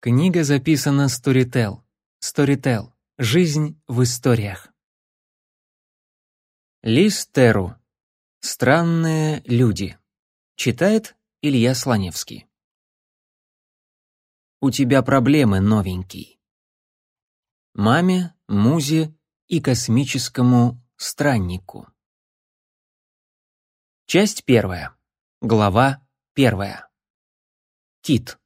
Книга записана Storytel. Storytel. Жизнь в историях. Лис Теру. Странные люди. Читает Илья Слоневский. У тебя проблемы, новенький. Маме, музе и космическому страннику. Часть первая. Глава первая. Кит.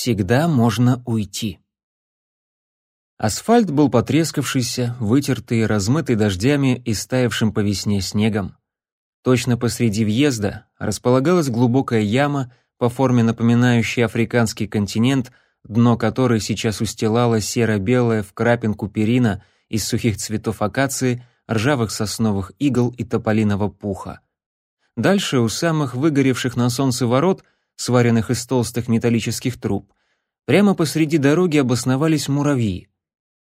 Всегда можно уйти. Асфальт был потрескавшийся, вытертый, размытый дождями и стаявшим по весне снегом. Точно посреди въезда располагалась глубокая яма, по форме напоминающая африканский континент, дно которой сейчас устилала серо-белая в крапинку перина из сухих цветов акации, ржавых сосновых игл и тополиного пуха. Дальше у самых выгоревших на солнце ворот – сваренных из толстых металлических труб. Прямо посреди дороги обосновались муравьи.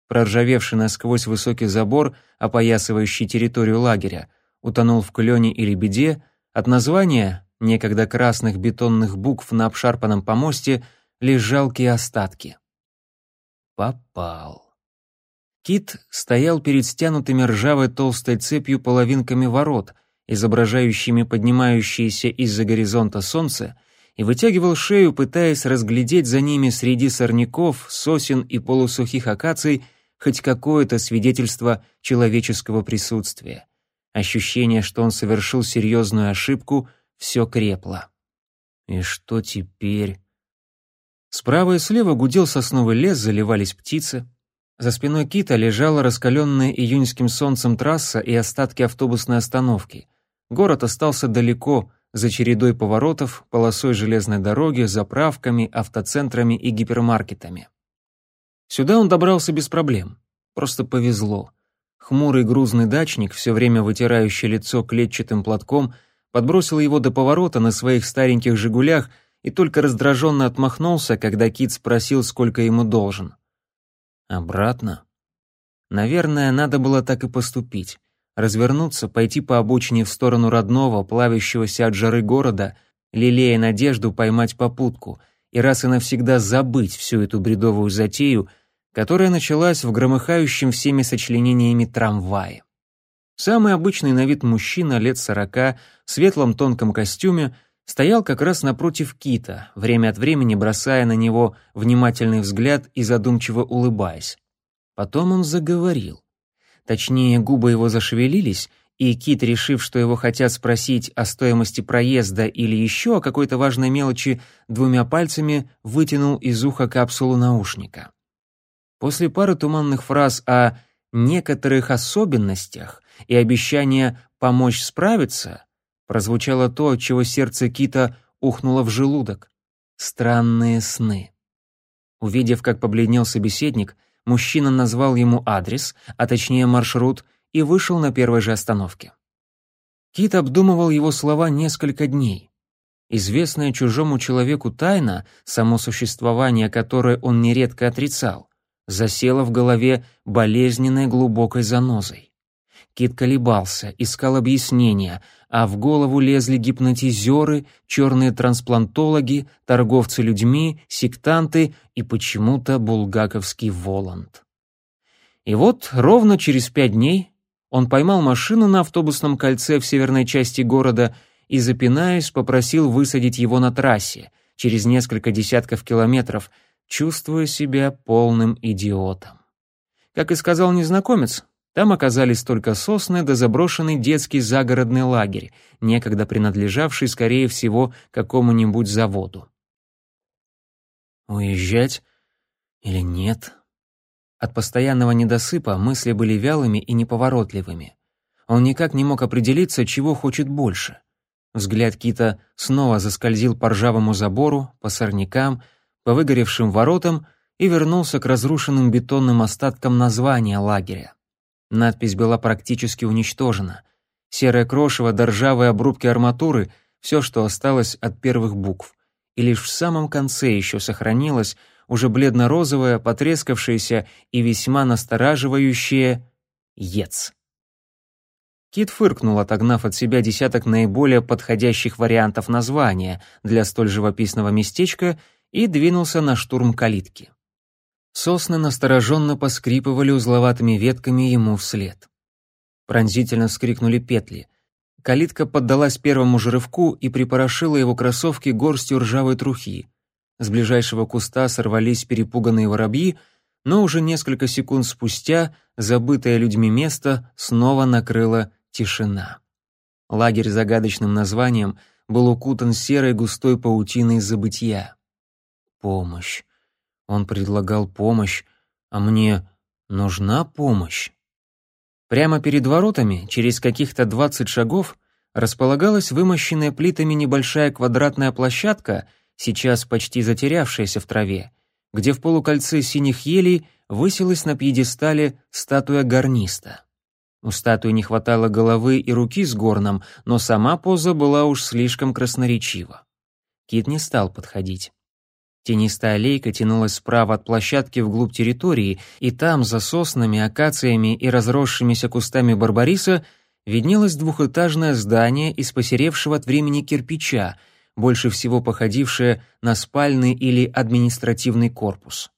Проржавевший насквозь высокий забор, опоясывающий территорию лагеря, утонул в клене и лебеде, от названия, некогда красных бетонных букв на обшарпанном помосте, лишь жалкие остатки. Попал. Кит стоял перед стянутыми ржавой толстой цепью половинками ворот, изображающими поднимающееся из-за горизонта солнце, и вытягивал шею, пытаясь разглядеть за ними среди сорняков, сосен и полусухих акаций хоть какое-то свидетельство человеческого присутствия. Ощущение, что он совершил серьезную ошибку, все крепло. И что теперь? Справа и слева гудел сосновый лес, заливались птицы. За спиной кита лежала раскаленная июньским солнцем трасса и остатки автобусной остановки. Город остался далеко, за чередой поворотов, полосой железной дороги, заправками, автоцентрами и гипермаркетами. Сюда он добрался без проблем. Просто повезло. Хмурый грузный дачник, все время вытирающий лицо клетчатым платком, подбросил его до поворота на своих стареньких «Жигулях» и только раздраженно отмахнулся, когда Кит спросил, сколько ему должен. Обратно? Наверное, надо было так и поступить развернуться, пойти по обочине в сторону родного, плавящегося от жары города, лелея надежду поймать попутку и раз и навсегда забыть всю эту бредовую затею, которая началась в громыхающем всеми сочленениями трамвае. Самый обычный на вид мужчина лет сорока в светлом тонком костюме стоял как раз напротив Кита, время от времени бросая на него внимательный взгляд и задумчиво улыбаясь. Потом он заговорил. Точнее, губы его зашевелились, и Кит, решив, что его хотят спросить о стоимости проезда или еще о какой-то важной мелочи, двумя пальцами вытянул из уха капсулу наушника. После пары туманных фраз о некоторых особенностях и обещания помочь справиться, прозвучало то, от чего сердце Кита ухнуло в желудок. Странные сны. Увидев, как побледнел собеседник, Мужчина назвал ему адрес, а точнее маршрут, и вышел на первой же остановке. Кит обдумывал его слова несколько дней. Известная чужому человеку тайна, само существование которой он нередко отрицал, засела в голове болезненной глубокой занозой. Кит колебался, искал объяснения, а в голову лезли гипнотизеры, черные трансплантологи, торговцы людьми, сектанты и почему-то булгаковский Воланд. И вот ровно через пять дней он поймал машину на автобусном кольце в северной части города и, запинаясь, попросил высадить его на трассе через несколько десятков километров, чувствуя себя полным идиотом. Как и сказал незнакомец, там оказались только сосны да заброшенный детский загородный лагерь, некогда принадлежавший, скорее всего, какому-нибудь заводу. Уезжать или нет? От постоянного недосыпа мысли были вялыми и неповоротливыми. Он никак не мог определиться, чего хочет больше. Взгляд Кита снова заскользил по ржавому забору, по сорнякам, по выгоревшим воротам и вернулся к разрушенным бетонным остаткам названия лагеря. Надпись была практически уничтожена. Серое крошево до ржавые обрубки арматуры — все, что осталось от первых букв. И лишь в самом конце еще сохранилось уже бледно-розовое, потрескавшееся и весьма настораживающее «ЕЦ». Кит фыркнул, отогнав от себя десяток наиболее подходящих вариантов названия для столь живописного местечка и двинулся на штурм калитки. Сосны настороженно поскрипывали узловатыми ветками ему вслед. Пронзительно вскрикнули петли. Калитка поддалась первому же рывку и припорошила его кроссовки горстью ржавой трухи. С ближайшего куста сорвались перепуганные воробьи, но уже несколько секунд спустя забытое людьми место снова накрыла тишина. Лагерь загадочным названием был укутан серой густой паутиной забытия. Помощь. Он предлагал помощь, а мне нужна помощь. Прямо перед воротами, через каких-то двадцать шагов, располагалась вымощенная плитами небольшая квадратная площадка, сейчас почти затерявшаяся в траве, где в полукольце синих елей высилась на пьедестале статуя гарниста. У статуи не хватало головы и руки с горном, но сама поза была уж слишком красноречива. Кит не стал подходить. Тенистая аллейка тянулась справа от площадки вглубь территории, и там, за соснами, акациями и разросшимися кустами барбариса, виднелось двухэтажное здание из посеревшего от времени кирпича, больше всего походившее на спальный или административный корпус.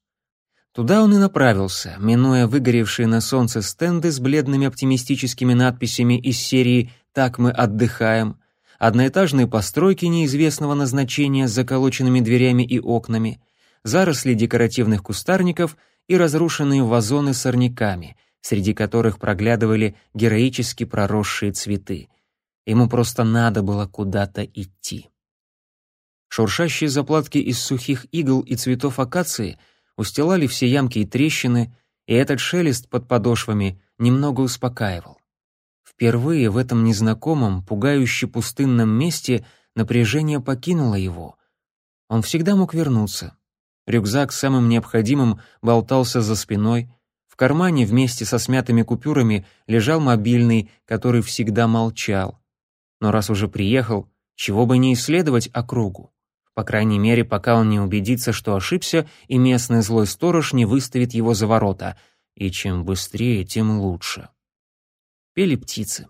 Туда он и направился, минуя выгоревшие на солнце стенды с бледными оптимистическими надписями из серии «Так мы отдыхаем», одноэтажные постройки неизвестного назначения с заколоченными дверями и окнами, заросли декоративных кустарников и разрушенные вазоны с сорняками, среди которых проглядывали героически проросшие цветы. Ему просто надо было куда-то идти. Шуршащие заплатки из сухих игл и цветов акации устилали все ямки и трещины, и этот шелест под подошвами немного успокаивал. Впервые в этом незнакомом, пугающе пустынном месте напряжение покинуло его. Он всегда мог вернуться. Рюкзак с самым необходимым болтался за спиной. В кармане вместе со смятыми купюрами лежал мобильный, который всегда молчал. Но раз уже приехал, чего бы не исследовать округу. По крайней мере, пока он не убедится, что ошибся, и местный злой сторож не выставит его за ворота. И чем быстрее, тем лучше. Пели птицы.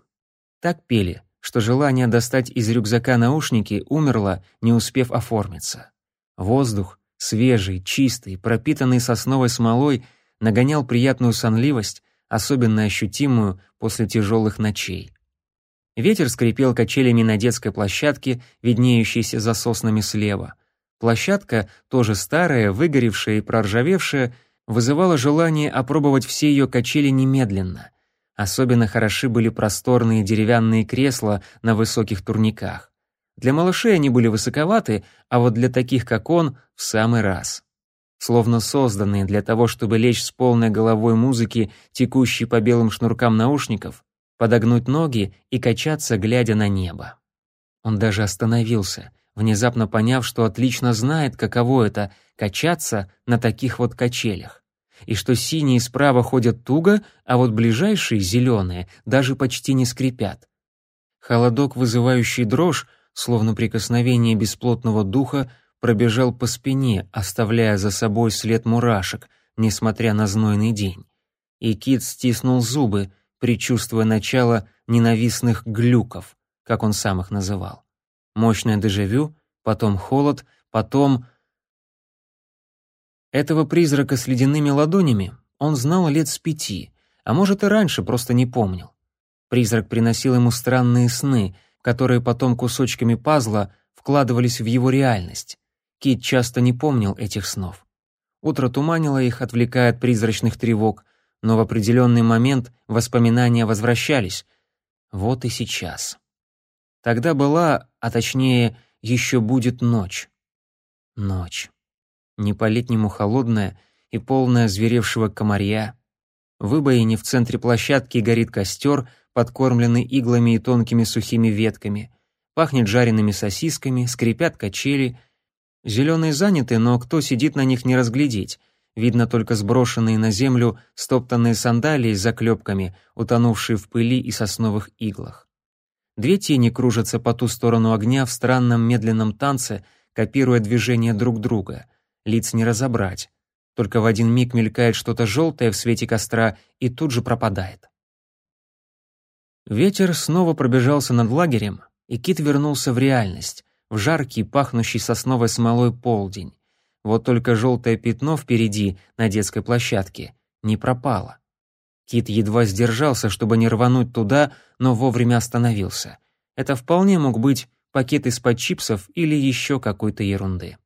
Так пели, что желание достать из рюкзака наушники умерло, не успев оформиться. Воздух, свежий, чистый, пропитанный сосновой смолой, нагонял приятную сонливость, особенно ощутимую после тяжелых ночей. Ветер скрипел качелями на детской площадке, виднеющейся за соснами слева. Площадка, тоже старая, выгоревшая и проржавевшая, вызывала желание опробовать все ее качели немедленно — Особенно хороши были просторные деревянные кресла на высоких турниках. Для малышей они были высоковаты, а вот для таких, как он, в самый раз. Словно созданные для того, чтобы лечь с полной головой музыки, текущей по белым шнуркам наушников, подогнуть ноги и качаться, глядя на небо. Он даже остановился, внезапно поняв, что отлично знает, каково это — качаться на таких вот качелях и что синие справа ходят туго, а вот ближайшие, зеленые, даже почти не скрипят. Холодок, вызывающий дрожь, словно прикосновение бесплотного духа, пробежал по спине, оставляя за собой след мурашек, несмотря на знойный день. И Кит стиснул зубы, предчувствуя начало ненавистных глюков, как он сам их называл. Мощное дежавю, потом холод, потом этого призрака с ледяными ладонями он знал лет с пяти, а может и раньше, просто не помнил. Призрак приносил ему странные сны, которые потом кусочками пазла вкладывались в его реальность. Кит часто не помнил этих снов. Утро туманило их, отвлекая от призрачных тревог, но в определенный момент воспоминания возвращались. Вот и сейчас. Тогда была, а точнее, еще будет ночь. Ночь не по-летнему холодная и полная зверевшего комарья. В выбоине в центре площадки горит костер, подкормленный иглами и тонкими сухими ветками. Пахнет жареными сосисками, скрипят качели. Зеленые заняты, но кто сидит на них не разглядеть. Видно только сброшенные на землю стоптанные сандалии с заклепками, утонувшие в пыли и сосновых иглах. Две тени кружатся по ту сторону огня в странном медленном танце, копируя движения друг друга — лиц не разобрать. Только в один миг мелькает что-то желтое в свете костра и тут же пропадает. Ветер снова пробежался над лагерем, и Кит вернулся в реальность, в жаркий, пахнущий сосновой смолой полдень. вот только желтое пятно впереди, на детской площадке, не пропало. Кит едва сдержался, чтобы не рвануть туда, но вовремя остановился. Это вполне мог быть пакет из-под чипсов или еще какой-то ерунды.